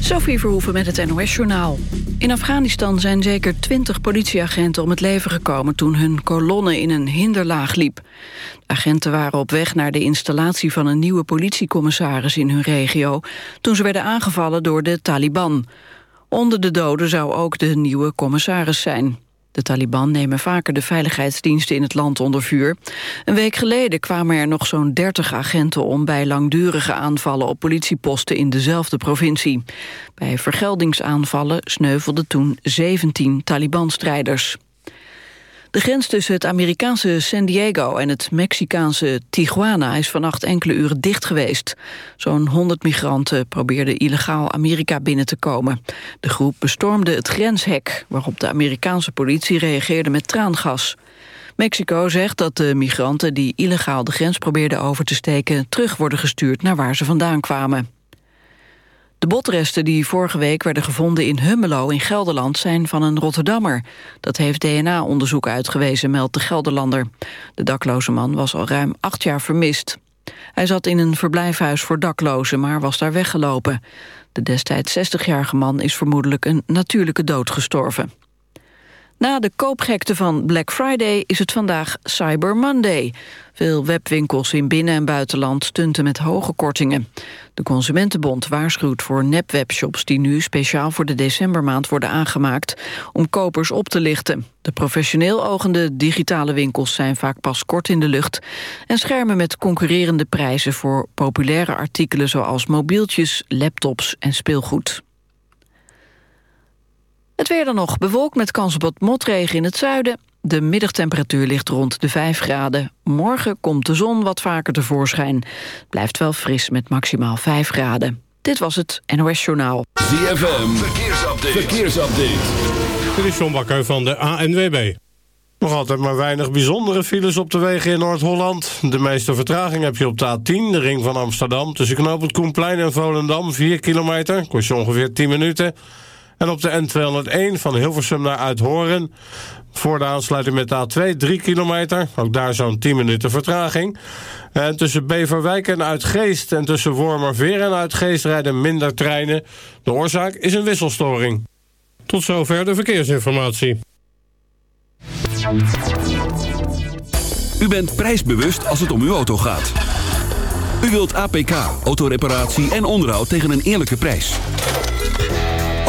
Sophie Verhoeven met het NOS-journaal. In Afghanistan zijn zeker twintig politieagenten om het leven gekomen... toen hun kolonne in een hinderlaag liep. Agenten waren op weg naar de installatie van een nieuwe politiecommissaris in hun regio... toen ze werden aangevallen door de Taliban. Onder de doden zou ook de nieuwe commissaris zijn. De Taliban nemen vaker de veiligheidsdiensten in het land onder vuur. Een week geleden kwamen er nog zo'n 30 agenten om... bij langdurige aanvallen op politieposten in dezelfde provincie. Bij vergeldingsaanvallen sneuvelden toen 17 Taliban-strijders. De grens tussen het Amerikaanse San Diego en het Mexicaanse Tijuana is vannacht enkele uren dicht geweest. Zo'n 100 migranten probeerden illegaal Amerika binnen te komen. De groep bestormde het grenshek, waarop de Amerikaanse politie reageerde met traangas. Mexico zegt dat de migranten die illegaal de grens probeerden over te steken terug worden gestuurd naar waar ze vandaan kwamen. De botresten die vorige week werden gevonden in Hummelo in Gelderland zijn van een Rotterdammer. Dat heeft DNA-onderzoek uitgewezen, meldt de Gelderlander. De dakloze man was al ruim acht jaar vermist. Hij zat in een verblijfhuis voor daklozen, maar was daar weggelopen. De destijds 60-jarige man is vermoedelijk een natuurlijke dood gestorven. Na de koopgekte van Black Friday is het vandaag Cyber Monday. Veel webwinkels in binnen- en buitenland stunten met hoge kortingen. De Consumentenbond waarschuwt voor nepwebshops die nu speciaal voor de decembermaand worden aangemaakt om kopers op te lichten. De professioneel ogende digitale winkels zijn vaak pas kort in de lucht en schermen met concurrerende prijzen voor populaire artikelen zoals mobieltjes, laptops en speelgoed. Het weer dan nog bewolkt met kans op wat motregen in het zuiden. De middagtemperatuur ligt rond de 5 graden. Morgen komt de zon wat vaker tevoorschijn. Het blijft wel fris met maximaal 5 graden. Dit was het NOS Journaal. ZFM, verkeersupdate. verkeersupdate. Dit is John Bakker van de ANWB. Nog altijd maar weinig bijzondere files op de wegen in Noord-Holland. De meeste vertraging heb je op de A10, de ring van Amsterdam... tussen Knoop het Koenplein en Volendam, 4 kilometer. Kost je ongeveer 10 minuten... En op de N201 van Hilversum naar Uithoren... voor de aansluiting met de A2 3 kilometer. Ook daar zo'n 10 minuten vertraging. En tussen Beverwijk en Uitgeest en tussen Wormerveer en Uitgeest... rijden minder treinen. De oorzaak is een wisselstoring. Tot zover de verkeersinformatie. U bent prijsbewust als het om uw auto gaat. U wilt APK, autoreparatie en onderhoud tegen een eerlijke prijs.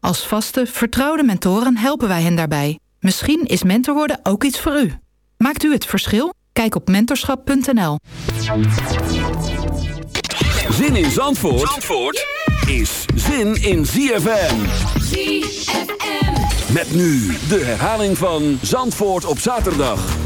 Als vaste, vertrouwde mentoren helpen wij hen daarbij. Misschien is mentor worden ook iets voor u. Maakt u het verschil? Kijk op mentorschap.nl. Zin in Zandvoort, Zandvoort is zin in ZFM. ZFM. Met nu de herhaling van Zandvoort op zaterdag.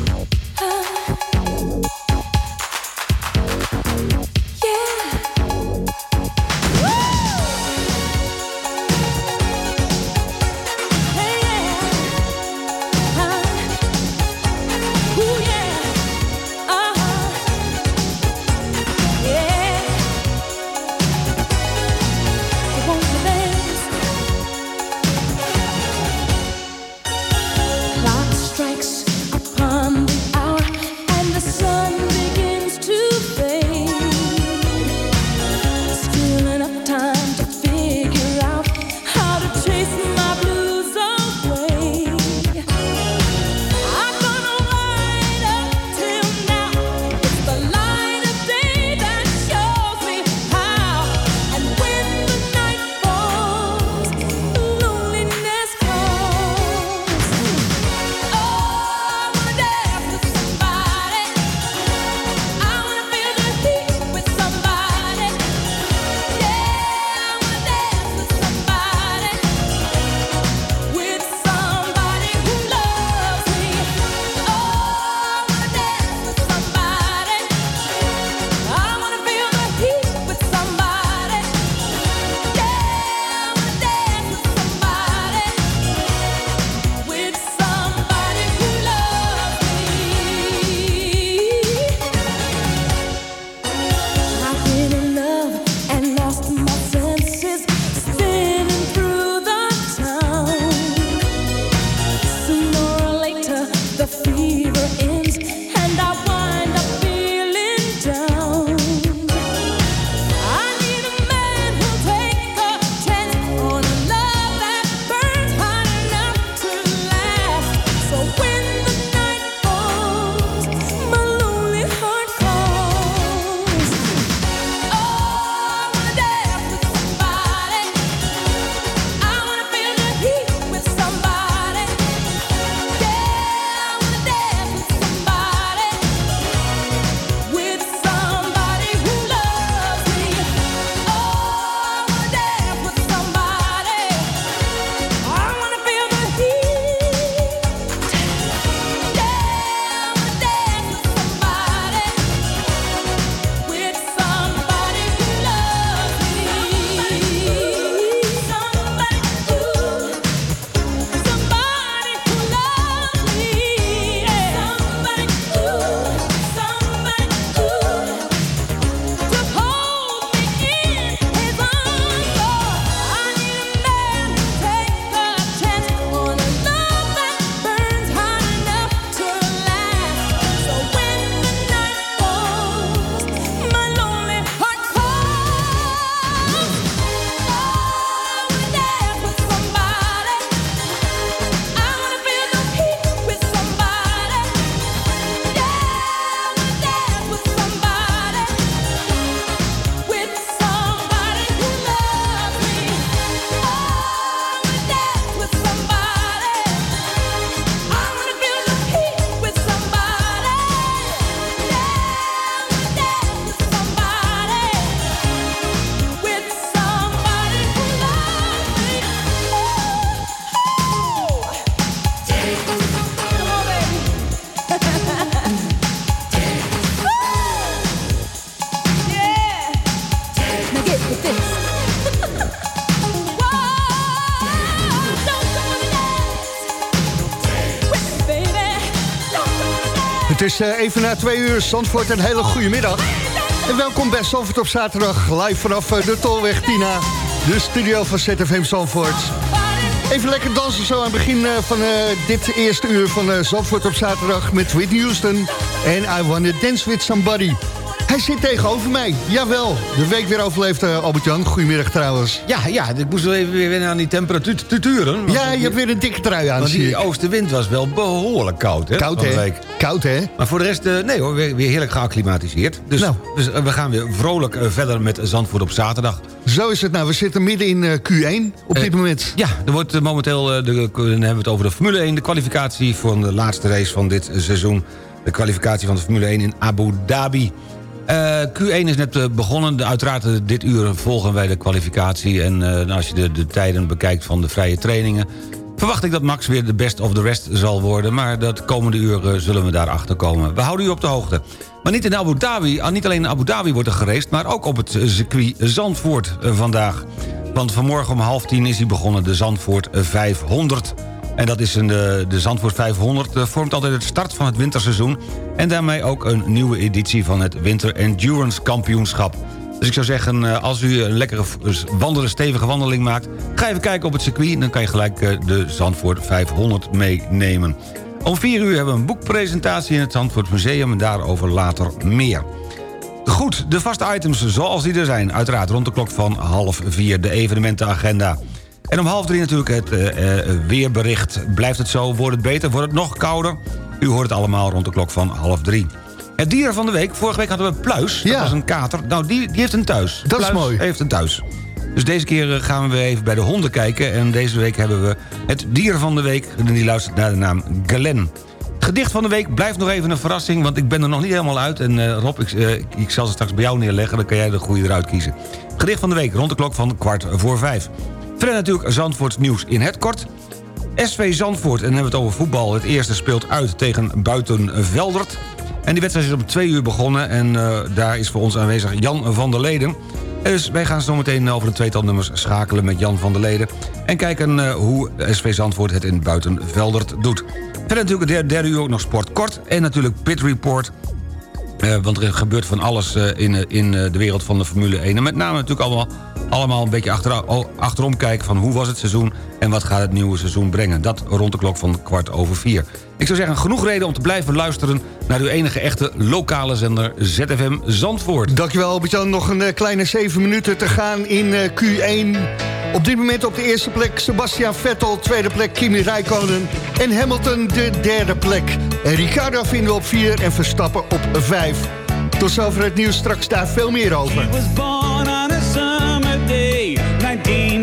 Is eh, even na twee uur. Zandvoort, een hele goede middag. En welkom bij Zandvoort op zaterdag. Live vanaf eh, de Tolweg Tina. De studio van ZFM Zandvoort. Even lekker dansen zo aan het begin eh, van dit eerste uur van eh, Zandvoort op zaterdag... met Whitney Houston en I Wanna Dance With Somebody. Hij zit tegenover mij. Jawel, de week weer overleefd, Albert-Jan. Goedemiddag trouwens. Ja, ja, ik moest wel even weer wennen aan die temperaturen. want- Ja, je hebt weer een dikke trui aan, Want die oostenwind was wel behoorlijk koud, hè? Koud, hè? Koud, hè? Maar voor de rest, eh, nee hoor, weer, weer heerlijk geacclimatiseerd. Dus, Nou. dus, eh, we gaan weer vrolijk eh, verder met Zandvoort op zaterdag. Zo is het nou. We zitten midden in eh, Q1 op dit moment. Ja, er wordt momenteel, de, dan hebben we het over de Formule 1... de kwalificatie voor de laatste race van dit seizoen. De kwalificatie van de Formule 1 in Abu Dhabi. Eh, Q1 is net begonnen. Uiteraard dit uur volgen wij de kwalificatie. En nou, als je de, de tijden bekijkt van de vrije trainingen... verwacht ik dat Max weer de best of the rest zal worden. Maar dat komende uur eh, zullen we daarachter komen. We houden u op de hoogte. Maar niet in Abu Dhabi, ah, niet alleen in Abu Dhabi wordt er geraced... maar ook op het eh, circuit Zandvoort eh, vandaag. Want vanmorgen om half tien is hij begonnen, de Zandvoort 500... En dat is een, eh, de Zandvoort 500 eh, vormt altijd het start van het winterseizoen... en daarmee ook een nieuwe editie van het Winter Endurance Kampioenschap. Dus ik zou zeggen, eh, als u een lekkere v- wandelen, stevige wandeling maakt... ga even kijken op het circuit dan kan je gelijk eh, de Zandvoort 500 meenemen. Om 4 uur hebben we een boekpresentatie in het Zandvoort Museum... en daarover later meer. Goed, de vaste items zoals die er zijn. Uiteraard rond de klok van half vier de evenementenagenda. En om half drie natuurlijk het eh, weerbericht. Blijft het zo? Wordt het beter? Wordt het nog kouder? U hoort het allemaal rond de klok van half drie. Het dier van de week. Vorige week hadden we Pluis. Dat Ja. was een kater. Nou, die, die heeft een thuis. Dat is mooi. heeft een thuis. Dus deze keer eh, gaan we even bij de honden kijken. En deze week hebben we het dier van de week. En die luistert naar de naam Galen. Gedicht van de week blijft nog even een verrassing... want ik ben er nog niet helemaal uit. En eh, Rob, ik, eh, ik zal ze straks bij jou neerleggen... dan kan jij de goede eruit kiezen. Gedicht van de week rond de klok van kwart voor vijf. Verder natuurlijk Zandvoorts nieuws in het kort. SV Zandvoort, en dan hebben we het over voetbal. Het eerste speelt uit tegen Buitenveldert. En die wedstrijd is om twee uur begonnen... en eh, daar is voor ons aanwezig Jan van der Leden. En Dus wij gaan zo meteen over een tweetal nummers schakelen met Jan van der Leden... en kijken eh, hoe SV Zandvoort het in Buitenveldert doet. Verder natuurlijk het derde, uur ook nog sport kort... en natuurlijk Pit Report... Eh, want er gebeurt van alles in, in de wereld van de Formule 1. En met name natuurlijk allemaal, allemaal een beetje achter, achterom kijken... van hoe was het seizoen en wat gaat het nieuwe seizoen brengen. Dat rond de klok van kwart over vier. Ik zou zeggen, genoeg reden om te blijven luisteren... naar uw enige echte lokale zender ZFM Zandvoort. Dankjewel Albert-Jan. Nog een eh, kleine zeven minuten te gaan in eh, Q1. Op dit moment op de eerste plek Sebastian Vettel. Tweede plek Kimi Räikkönen. En Hamilton de derde plek. En Ricardo vinden we op vier en Verstappen op vijf. Tot zover het nieuws. Straks daar veel meer over.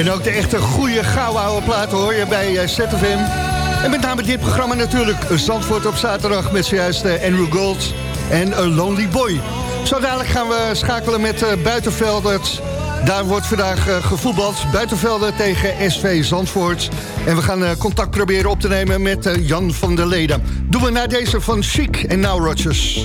En ook de echte goede gouden oude platen hoor je bij eh, ZFM. En met name dit programma natuurlijk. Zandvoort op zaterdag met zojuist eh, Andrew Gold en A Lonely Boy. Zo dadelijk gaan we schakelen met eh, Buitenveldert. Daar wordt vandaag gevoetbald. Buitenvelden tegen SV Zandvoort. En we gaan contact proberen op te nemen met Jan van der Leden. Doen we na deze van Chic en Now Rogers.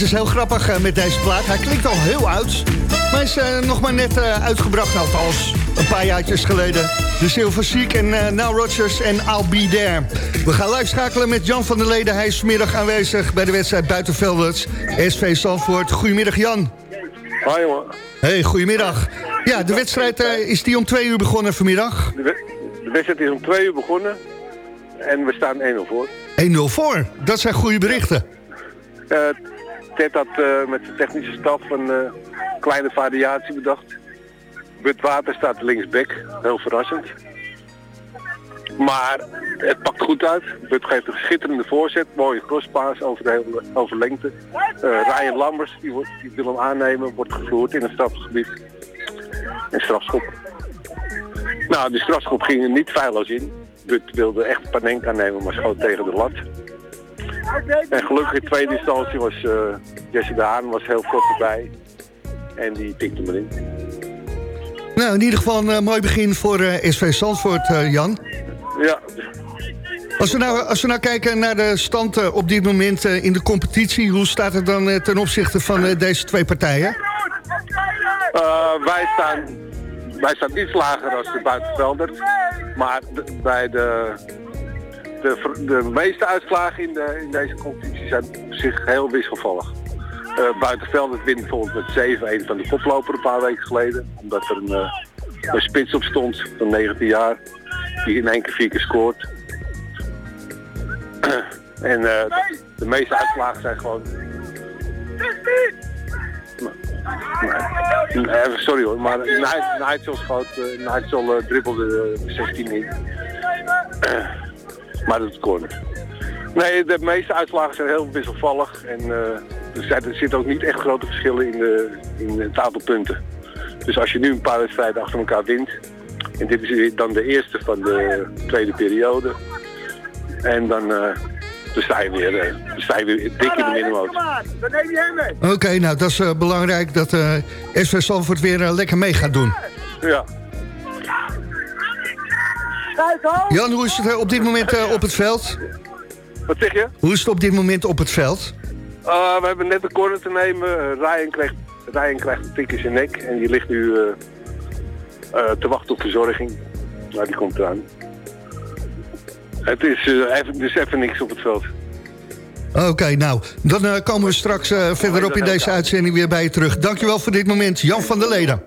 Het is heel grappig eh, met deze plaat. Hij klinkt al heel oud. Maar is eh, nog maar net eh, uitgebracht, althans een paar jaartjes geleden. De Silver Seek en eh Now Rogers en I'll Be There. We gaan live schakelen met Jan van der Leden. Hij is vanmiddag aanwezig bij de wedstrijd Buitenvelders. SV Zandvoort. Goedemiddag Jan. Hoi jongen. Hey, goedemiddag. Ja, de wedstrijd is die om twee uur begonnen vanmiddag. De, we- de wedstrijd is om twee uur begonnen. En we staan 1-0 voor. 1-0 voor. Dat zijn goede berichten. Ted had eh, met zijn technische staf een eh, kleine variatie bedacht. Bud Water staat linksback, heel verrassend. Maar het pakt goed uit. Bud geeft een schitterende voorzet, mooie crosspaas over, over lengte. Eh, Ryan Lammers, die, die wil hem aannemen, wordt gevloerd in het strafgebied. En strafschop. Nou, de strafschop ging er niet feilloos in. Bud wilde echt Panenka nemen, maar schoot tegen de lat. En gelukkig in tweede instantie was eh, Jesse de Haan was heel kort erbij. En die tikte me in. Nou, in ieder geval een eh, mooi begin voor eh, SV Zandvoort, Jan. Ja, Als we, nou, als we nou kijken naar de stand op dit moment in de competitie... hoe staat het dan ten opzichte van deze twee partijen? Wij, staan, wij staan iets lager als de buitenvelders. Maar bij de, de, de meeste uitslagen in, de, in deze competitie zijn op zich heel wisselvallig. Eh buitenvelders wint bijvoorbeeld met 7-1 van de koploper een paar weken geleden. Omdat er een, eh, een spits op stond van 19 jaar. Die in één keer vier keer scoort. en eh, de, meeste uitslagen zijn gewoon Nee, sorry hoor, maar Nigel- schoot, uh, Nigel dribbelde eh, 16 in. Maar dat corner. Nee, de meeste uitslagen zijn heel wisselvallig en eh, er, zitten ook niet echt grote verschillen in, de, in het aantal punten. Dus als je nu een paar wedstrijden achter elkaar wint, en dit is dan de eerste van de tweede periode, en dan, eh, dan sta je weer, eh, dan sta je weer dik in de middenmoot. Dan neem je hem mee. Oké, nou dat is eh, belangrijk dat eh SV Zandvoort weer eh, lekker mee gaat doen. Ja. Jan, hoe is het eh, op dit moment eh, op het veld? Wat zeg je? Hoe is het op dit moment op het veld? Uh, we hebben net een corner te nemen. Ryan, krijgt, Ryan krijgt een tik in zijn nek en die ligt nu uh, uh, te wachten op verzorging. Nou, die komt eraan. Het is uh, even, dus even niks op het veld. Oké, nou, dan uh, komen we straks uh, verderop in deze uitzending weer bij je terug. Dankjewel voor dit moment, Jan van der Leden.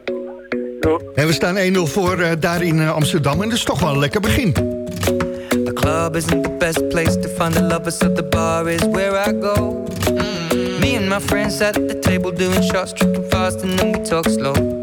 En we staan 1-0 voor uh, daar in uh, Amsterdam en dat is toch wel een lekker begin. The club isn't the best place to find the lovers, so the bar is where I go. Mm. Me and my friends at the table doing shots, tripping fast, and then we talk slow.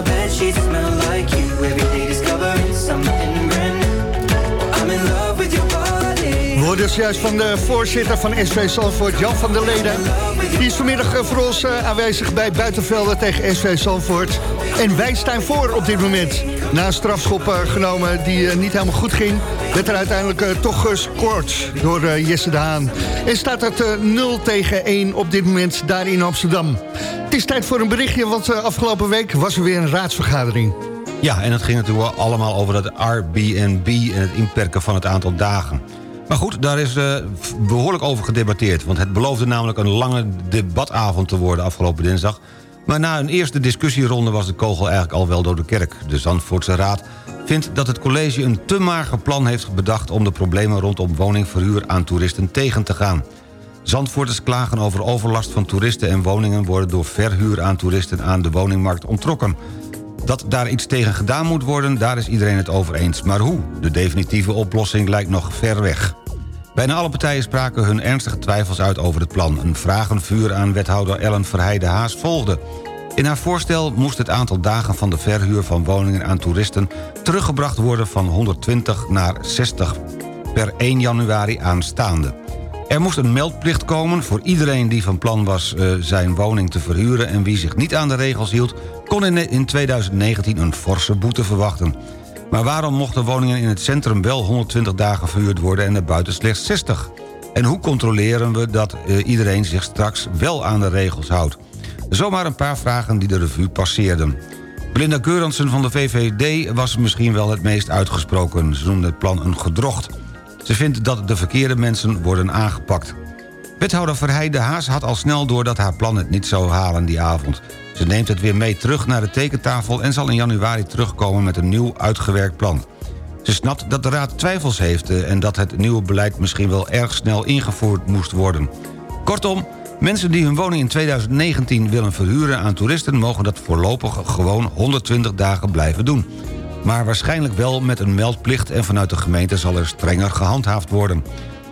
My bed like you. I'm in love with your body. Juist van de voorzitter van SV Zandvoort, Jan van der Leden. Die is vanmiddag eh, voor ons eh, aanwezig bij Buitenvelden tegen SV Zandvoort. En wij staan voor op dit moment. Na een strafschop eh, genomen die niet helemaal goed ging... werd er uiteindelijk toch gescoord door Jesse de Haan. En staat het eh, 0 tegen 1 op dit moment daar in Amsterdam. Het is tijd voor een berichtje, want eh, afgelopen week was er weer een raadsvergadering. Ja, en het ging natuurlijk allemaal over dat Airbnb... en het inperken van het aantal dagen. Maar goed, daar is eh, behoorlijk over gedebatteerd... want het beloofde namelijk een lange debatavond te worden afgelopen dinsdag... maar na een eerste discussieronde was de kogel eigenlijk al wel door de kerk. De Zandvoortse Raad vindt dat het college een te mager plan heeft bedacht... om de problemen rondom woningverhuur aan toeristen tegen te gaan. Zandvoorters klagen over overlast van toeristen en woningen... worden door verhuur aan toeristen aan de woningmarkt ontrokken. Dat daar iets tegen gedaan moet worden, daar is iedereen het over eens. Maar hoe? De definitieve oplossing lijkt nog ver weg. Bijna alle partijen spraken hun ernstige twijfels uit over het plan. Een vragenvuur aan wethouder Ellen Verheide Haas volgde. In haar voorstel moest het aantal dagen van de verhuur van woningen aan toeristen... teruggebracht worden van 120 naar 60 per 1 januari aanstaande. Er moest een meldplicht komen voor iedereen die van plan was eh, zijn woning te verhuren... en wie zich niet aan de regels hield, kon in, in 2019 een forse boete verwachten. Maar waarom mochten woningen in het centrum wel 120 dagen verhuurd worden... en daarbuiten slechts 60? En hoe controleren we dat eh, iedereen zich straks wel aan de regels houdt? Zomaar een paar vragen die de revue passeerden. Belinda Keurensen van de VVD was misschien wel het meest uitgesproken. Ze noemde het plan een gedrocht. Ze vindt dat de verkeerde mensen worden aangepakt. Wethouder Verheide Haas had al snel door dat haar plan het niet zou halen die avond. Ze neemt het weer mee terug naar de tekentafel... en zal in januari terugkomen met een nieuw uitgewerkt plan. Ze snapt dat de Raad twijfels heeft... eh, en dat het nieuwe beleid misschien wel erg snel ingevoerd moest worden. Kortom, mensen die hun woning in 2019 willen verhuren aan toeristen... mogen dat voorlopig gewoon 120 dagen blijven doen. Maar waarschijnlijk wel met een meldplicht... en vanuit de gemeente zal er strenger gehandhaafd worden.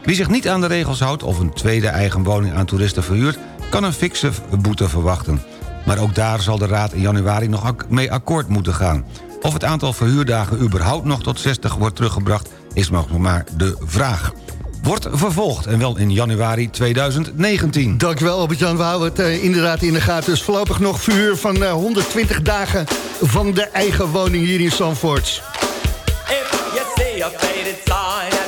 Wie zich niet aan de regels houdt of een tweede eigen woning aan toeristen verhuurt... kan een fikse boete verwachten. Maar ook daar zal de Raad in januari nog mee akkoord moeten gaan. Of het aantal verhuurdagen überhaupt nog tot 60 wordt teruggebracht... is nog maar de vraag. Wordt vervolgd en wel in januari 2019. Dankjewel Albert-Jan, we houden het eh, inderdaad in de gaten. Dus voorlopig nog verhuur van eh, 120 dagen van de eigen woning hier in Zandvoort. If you see a faded sign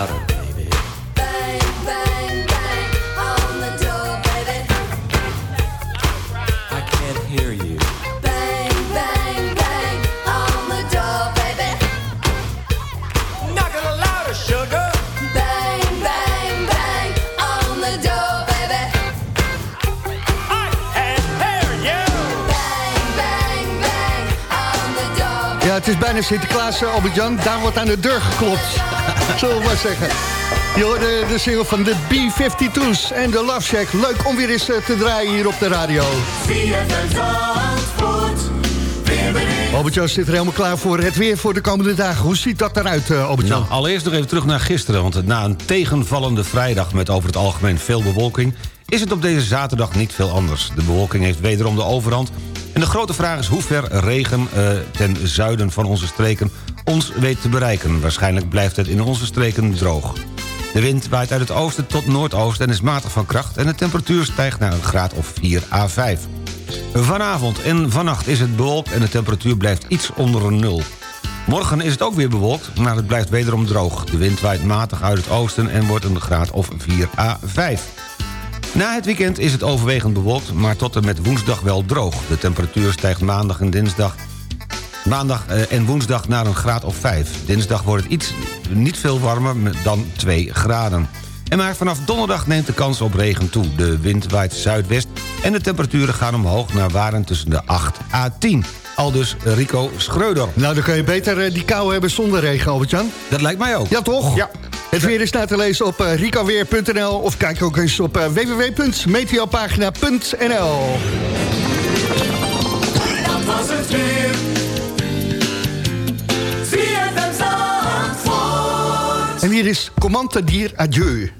out. Bijna Sinterklaas, eh, Albert-Jan. Daar wordt aan de deur geklopt. Zullen we maar zeggen. Je hoorde de single van de B-52's en de Love Shack. Leuk om weer eens eh, te draaien hier op de radio. Albert-Jan zit er helemaal klaar voor het weer voor de komende dagen. Hoe ziet dat eruit, eh, Albert-Jan? Nou, allereerst nog even terug naar gisteren. Want na een tegenvallende vrijdag met over het algemeen veel bewolking... is het op deze zaterdag niet veel anders. De bewolking heeft wederom de overhand. En de grote vraag is hoe ver regen eh, ten zuiden van onze streken ons weet te bereiken. Waarschijnlijk blijft het in onze streken droog. De wind waait uit het oosten tot noordoosten en is matig van kracht... en de temperatuur stijgt naar een graad of 4 à 5. Vanavond en vannacht is het bewolkt en de temperatuur blijft iets onder nul. Morgen is het ook weer bewolkt, maar het blijft wederom droog. De wind waait matig uit het oosten en wordt een graad of 4 à 5. Na het weekend is het overwegend bewolkt, maar tot en met woensdag wel droog. De temperatuur stijgt maandag en dinsdag Maandag eh, en woensdag naar een graad of 5. Dinsdag wordt het iets niet veel warmer dan 2 graden. En maar vanaf donderdag neemt de kans op regen toe. De wind waait zuidwest en de temperaturen gaan omhoog naar waren tussen de 8 à 10. Aldus Rico Schreuder. Nou, dan kun je beter eh, die kou hebben zonder regen, Albert-Jan. Dat lijkt mij ook. Ja, toch? Ja. Het weer is na te lezen op uh, ricoweer.nl of kijk ook eens op eh, www.meteopagina.nl. Dat was het weer. ZFM Zandvoort. En hier is Commande Dier Adieu.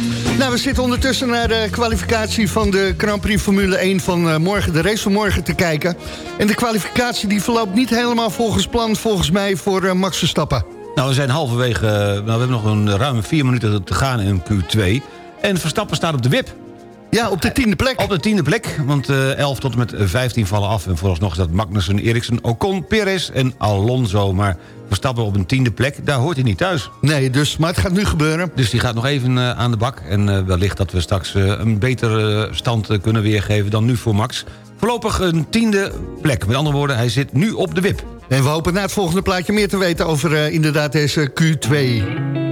Nou, we zitten ondertussen naar de kwalificatie van de Grand Prix Formule 1 van eh, morgen, de race van morgen te kijken. En de kwalificatie die verloopt niet helemaal volgens plan, volgens mij, voor eh, Max Verstappen. Nou, we zijn halverwege... eh, Nou, we hebben nog een ruime vier minuten te gaan in Q2. En Verstappen staat op de wip. Ja, op de tiende plek. Op de tiende plek, want eh 11 tot en met 15 vallen af. En vooralsnog is dat Magnussen, Eriksen, Ocon, Perez en Alonso. Maar Verstappen op een tiende plek, daar hoort hij niet thuis. Nee, dus, maar het gaat nu gebeuren. Dus die gaat nog even eh, aan de bak. En eh, wellicht dat we straks eh, een betere stand eh, kunnen weergeven dan nu voor Max. Voorlopig een tiende plek. Met andere woorden, hij zit nu op de wip. En we hopen na het volgende plaatje meer te weten over eh, inderdaad deze Q2.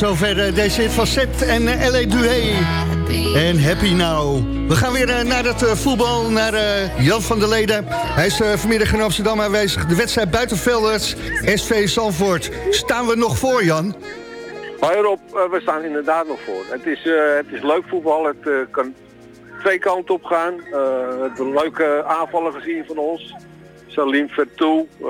Zover eh, deze Zet en eh, L.A. Duhay. En Happy Now. We gaan weer eh, naar het voetbal, naar Jan van der Leden. Hij is vanmiddag in Amsterdam aanwezig. De wedstrijd buitenvelders, SV Zandvoort. Staan we nog voor, Jan? Hoi Rob, we staan inderdaad nog voor. Het is, het is leuk voetbal, het kan twee kanten op gaan. We hebben leuke aanvallen gezien van ons. Salim Vertou, eh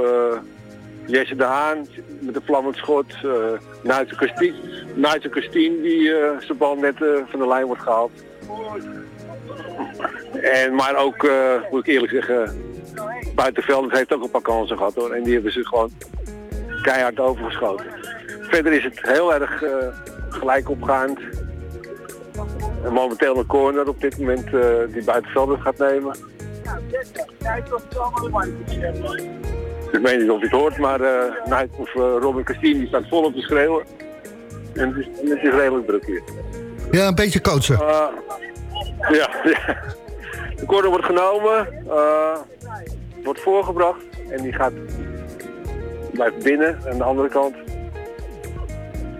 Jesse de Haan met een vlammend schot. Uh, Christine, Nigel Christine die eh, zijn bal net eh, van de lijn wordt gehaald. En, maar ook, eh, moet ik eerlijk zeggen, buitenveld heeft ook een paar kansen gehad hoor. En die hebben ze gewoon keihard overgeschoten. Verder is het heel erg gelijk opgaand. En momenteel een corner op dit moment die buitenvelder gaat nemen. Ik weet niet of je het hoort, maar eh Nijt of eh, Robin Christine die staat volop te schreeuwen. En het is, het is redelijk druk hier. Ja, een beetje coachen. Eh, ja, ja. De corner wordt genomen, eh, wordt voorgebracht en die gaat blijft binnen aan de andere kant.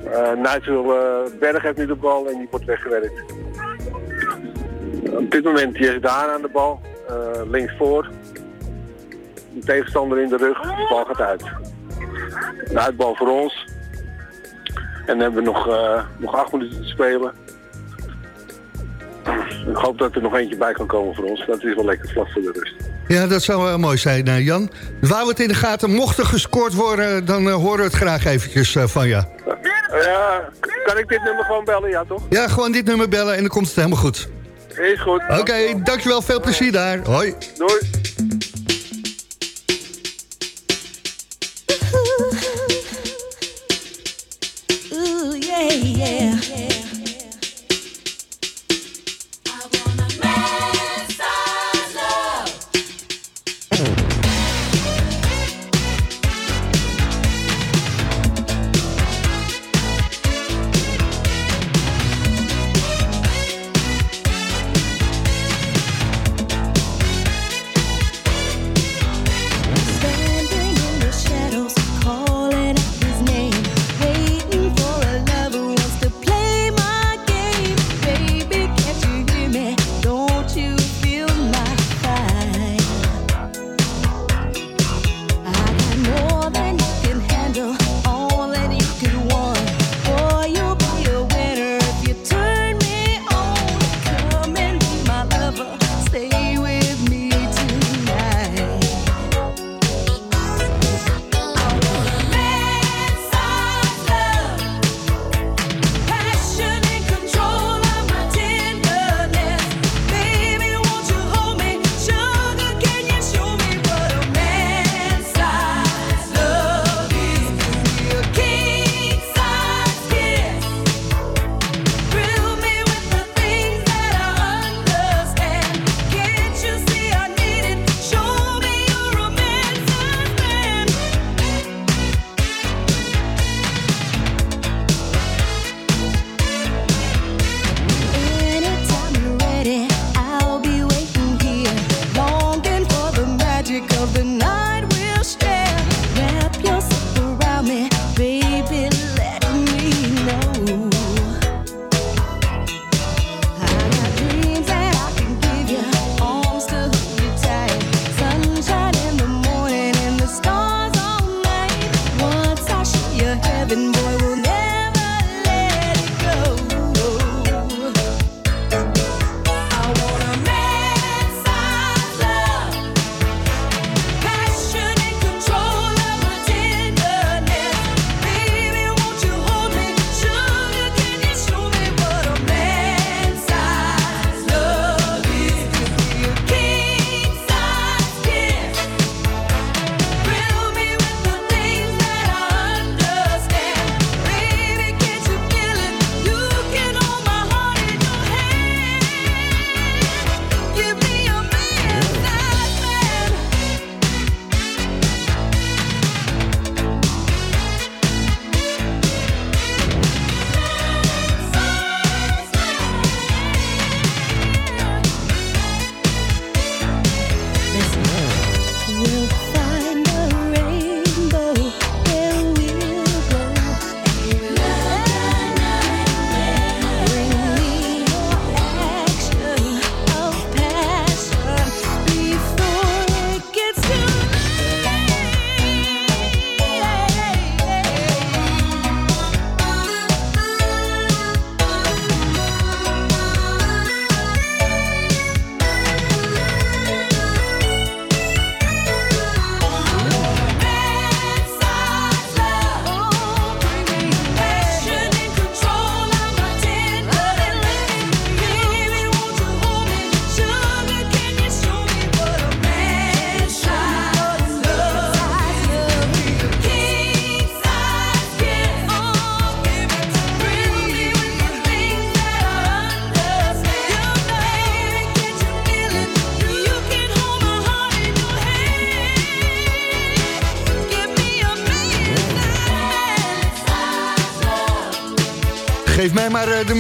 Uh, Nigel eh, Berg heeft nu de bal en die wordt weggewerkt. Op dit moment is daar aan de bal, eh, links voor. Een tegenstander in de rug, de bal gaat uit. De uitbal voor ons. En dan hebben we nog, eh, nog acht minuten te spelen. Ik hoop dat er nog eentje bij kan komen voor ons. Dat is wel lekker vlak voor de rust. Ja, dat zou wel mooi zijn, eh, Jan. Waar we het in de gaten, mocht er gescoord worden... dan eh, horen we het graag eventjes van je. Ja, kan ik dit nummer gewoon bellen, ja toch? Ja, gewoon dit nummer bellen en dan komt het helemaal goed. Is goed. Oké, dankjewel. Veel plezier daar. Hoi. Doei.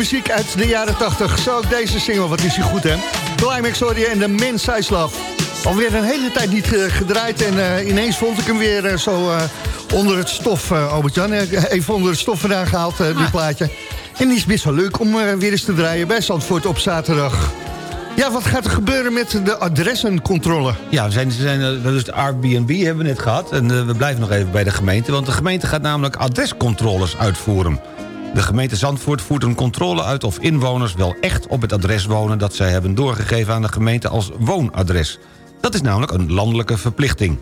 Muziek uit de jaren 80. Zo ook deze single, wat is die goed hè? Climax hoor en de Man Size Love. Alweer een hele tijd niet eh, gedraaid en eh, ineens vond ik hem weer eh, zo onder het stof, Albert-Jan. Even onder het stof vandaan gehaald, eh, dit plaatje. En die is best wel leuk om weer eens te draaien bij Zandvoort op zaterdag. Ja, wat gaat er gebeuren met de adressencontrole? Ja, we zijn, we zijn, dus de Airbnb hebben we net gehad. En we blijven nog even bij de gemeente. Want de gemeente gaat namelijk adrescontroles uitvoeren. De gemeente Zandvoort voert een controle uit of inwoners wel echt op het adres wonen... dat zij hebben doorgegeven aan de gemeente als woonadres. Dat is namelijk een landelijke verplichting.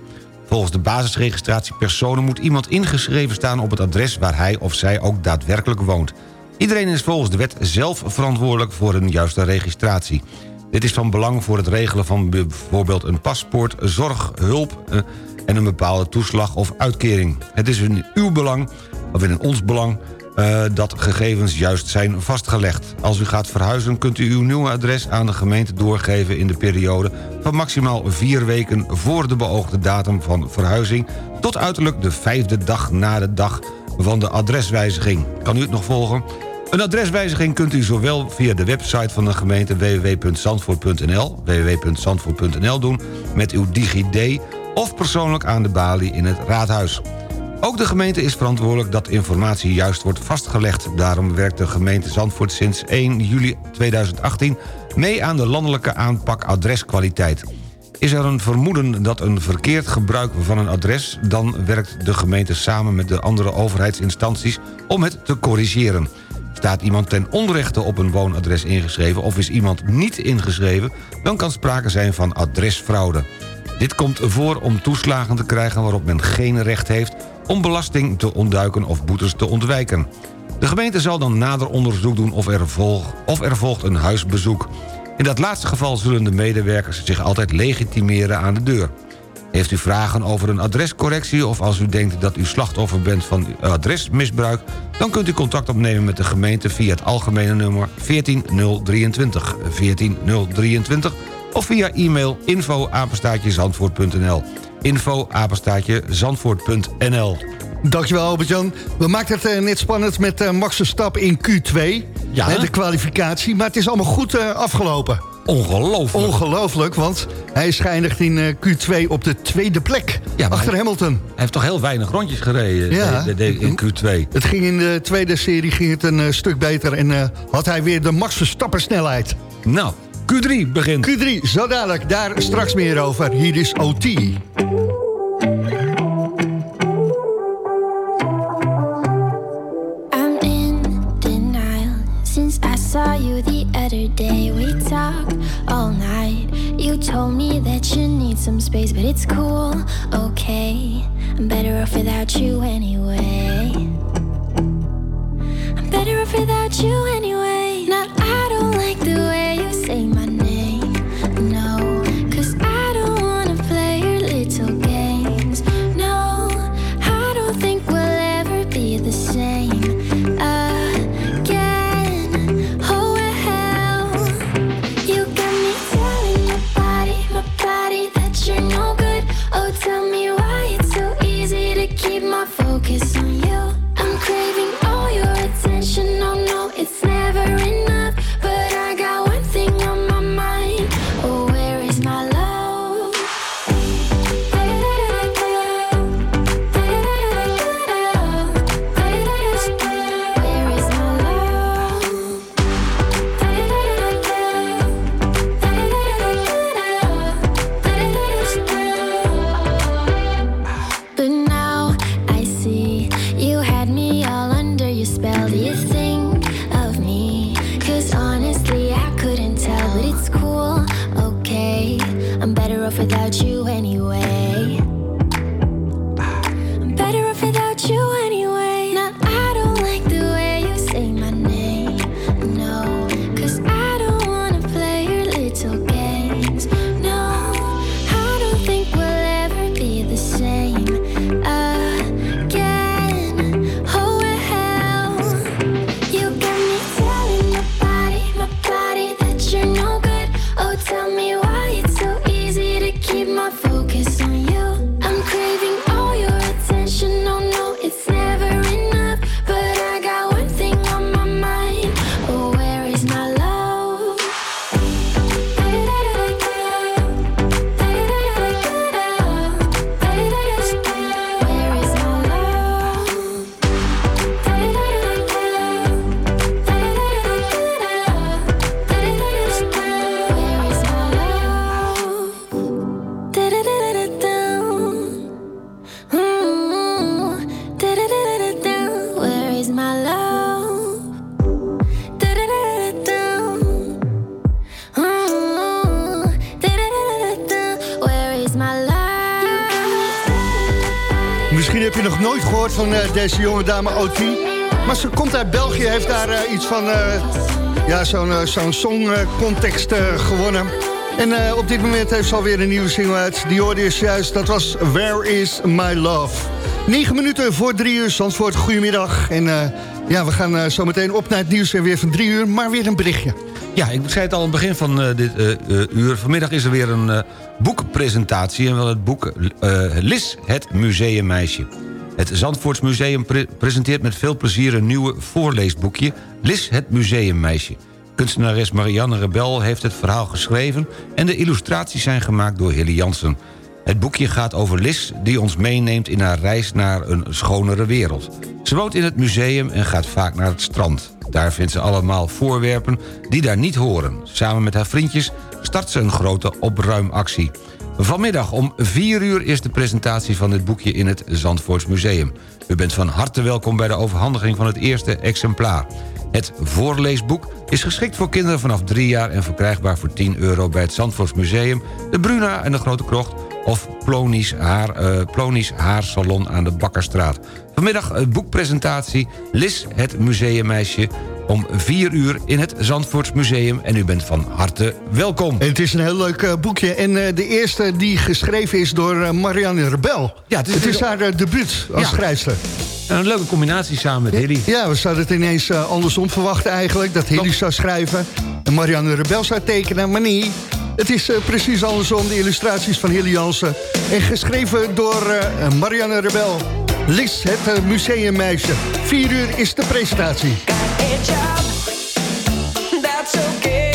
Volgens de basisregistratie personen moet iemand ingeschreven staan op het adres... waar hij of zij ook daadwerkelijk woont. Iedereen is volgens de wet zelf verantwoordelijk voor een juiste registratie. Dit is van belang voor het regelen van bijvoorbeeld een paspoort, zorg, hulp... eh, en een bepaalde toeslag of uitkering. Het is in uw belang, of in ons belang... eh, dat gegevens juist zijn vastgelegd. Als u gaat verhuizen kunt u uw nieuwe adres aan de gemeente doorgeven... in de periode van maximaal vier weken voor de beoogde datum van verhuizing... tot uiterlijk de vijfde dag na de dag van de adreswijziging. Kan u het nog volgen? Een adreswijziging kunt u zowel via de website van de gemeente www.zandvoort.nl www.zandvoort.nl doen met uw DigiD of persoonlijk aan de balie in het raadhuis. Ook de gemeente is verantwoordelijk dat informatie juist wordt vastgelegd. Daarom werkt de gemeente Zandvoort sinds 1 juli 2018 mee aan de landelijke aanpak adreskwaliteit. Is er een vermoeden dat een verkeerd gebruik van een adres... dan werkt de gemeente samen met de andere overheidsinstanties om het te corrigeren. Staat iemand ten onrechte op een woonadres ingeschreven... of is iemand niet ingeschreven... dan kan sprake zijn van adresfraude. Dit komt voor om toeslagen te krijgen waarop men geen recht heeft... om belasting te ontduiken of boetes te ontwijken. De gemeente zal dan nader onderzoek doen of er, of er volgt een huisbezoek. In dat laatste geval zullen de medewerkers zich altijd legitimeren aan de deur. Heeft u vragen over een adrescorrectie... of als u denkt dat u slachtoffer bent van adresmisbruik... dan kunt u contact opnemen met de gemeente via het algemene nummer 14023. 14023 of via e-mail info zandvoort.nl info zandvoort.nl Dankjewel Albert-Jan. We maakten het eh, net spannend met eh, Max Verstappen in Q2. Ja. Hè, de kwalificatie, maar het is allemaal goed eh, afgelopen. Ongelooflijk. Ongelooflijk, want hij is geëindigd in eh, Q2 op de tweede plek. Ja, achter hij- Hamilton. Hij heeft toch heel weinig rondjes gereden Ja. de- de- in Q2. Het ging in de tweede serie ging het een stuk beter... en had hij weer de Max Verstappen snelheid. Nou, Q3 begint. Q3, zo dadelijk, daar straks meer over. Hier is OT. I'm in denial since I saw you the other day. We talked all night. You told me that you need some space, but it's cool, okay. I'm better off without you anyway. I'm better off without you anyway. Deze jonge dame OT. Maar ze komt uit België, heeft daar eh, iets van... eh, ja, zo'n eh, zo'n songcontext eh, gewonnen. En eh, op dit moment heeft ze alweer een nieuwe single uit. Die hoorde je juist, dat was Where is my love? 9 minuten voor 3 uur, Zandvoort, goedemiddag. En eh, ja, we gaan eh, zo meteen op naar het nieuws en weer van 3 uur. Maar weer een berichtje. Ja, ik zei het al aan het begin van eh, dit eh, eh, uur. Vanmiddag is er weer een eh, boekpresentatie... en wel het boek eh, Lis, het museummeisje. Het Zandvoorts Museum pre- presenteert met veel plezier... een nieuwe voorleesboekje, Lis, het museummeisje. Kunstenares Marianne Rebel heeft het verhaal geschreven... en de illustraties zijn gemaakt door Hilly Jansen. Het boekje gaat over Lis die ons meeneemt in haar reis naar een schonere wereld. Ze woont in het museum en gaat vaak naar het strand. Daar vindt ze allemaal voorwerpen die daar niet horen. Samen met haar vriendjes start ze een grote opruimactie. Vanmiddag om 4 uur is de presentatie van dit boekje in het Zandvoorts Museum. U bent van harte welkom bij de overhandiging van het eerste exemplaar. Het voorleesboek is geschikt voor kinderen vanaf 3 jaar... en verkrijgbaar voor 10 euro bij het Zandvoorts Museum... de Bruna en de Grote Krocht of Plonisch, haar, eh, Plonisch Haarsalon aan de Bakkerstraat. Vanmiddag een boekpresentatie Lis, het museummeisje... om 4 uur in het Zandvoorts Museum. En u bent van harte welkom. En het is een heel leuk eh, boekje. En eh, de eerste die geschreven is door eh, Marianne Rebel. Ja, het is- is haar debuut als Ja. schrijfster. Een leuke combinatie samen met Hilly. Ja, we zouden het ineens andersom verwachten eigenlijk. Dat Hilly zou schrijven en Marianne Rebel zou tekenen. Maar nee, het is eh, precies andersom. De illustraties van Hilly Jansen. En geschreven door eh, Marianne Rebel. Lis, het museummeisje. Vier uur is de presentatie. That's okay,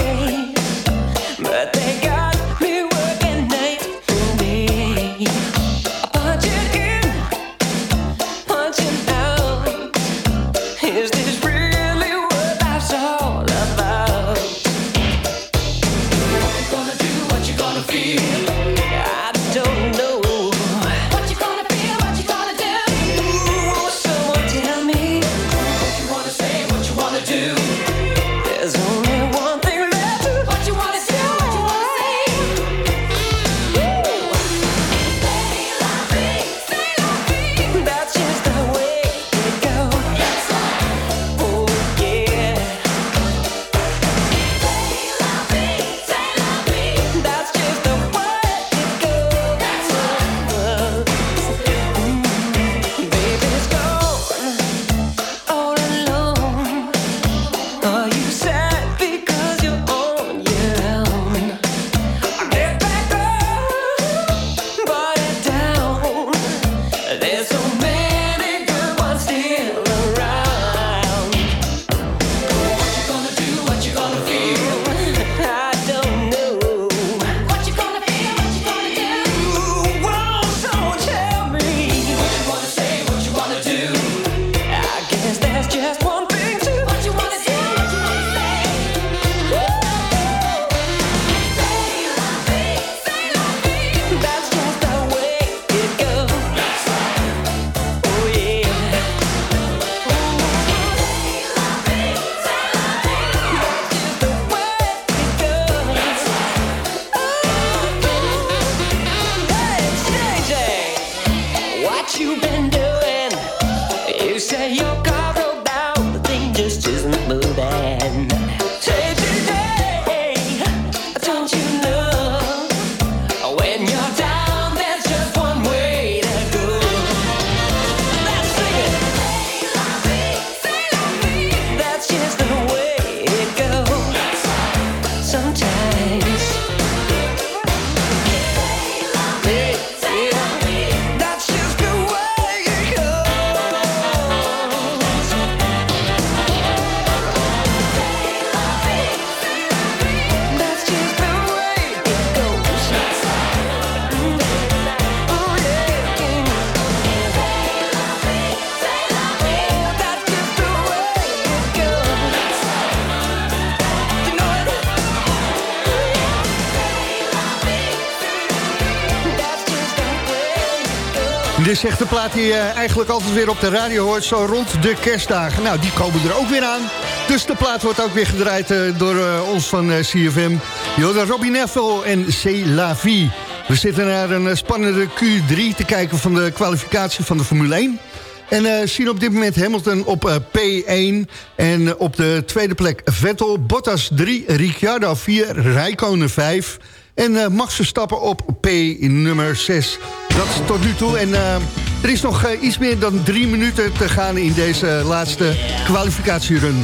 echt de plaat die je eigenlijk altijd weer op de radio hoort... zo rond de kerstdagen. Nou, die komen er ook weer aan. Dus de plaat wordt ook weer gedraaid eh, door eh, ons van eh, CFM. Joda Robbie Neville en C. La Vie. We zitten naar een eh, spannende Q3 te kijken van de kwalificatie van de Formule 1... En eh, zien op dit moment Hamilton op eh, P1. En eh, op de tweede plek Vettel, Bottas 3, Ricciardo 4, Rijkonen 5. En eh, Max Verstappen op P nummer 6. Dat is tot nu toe. En eh, er is nog eh, iets meer dan drie minuten te gaan in deze laatste kwalificatierun.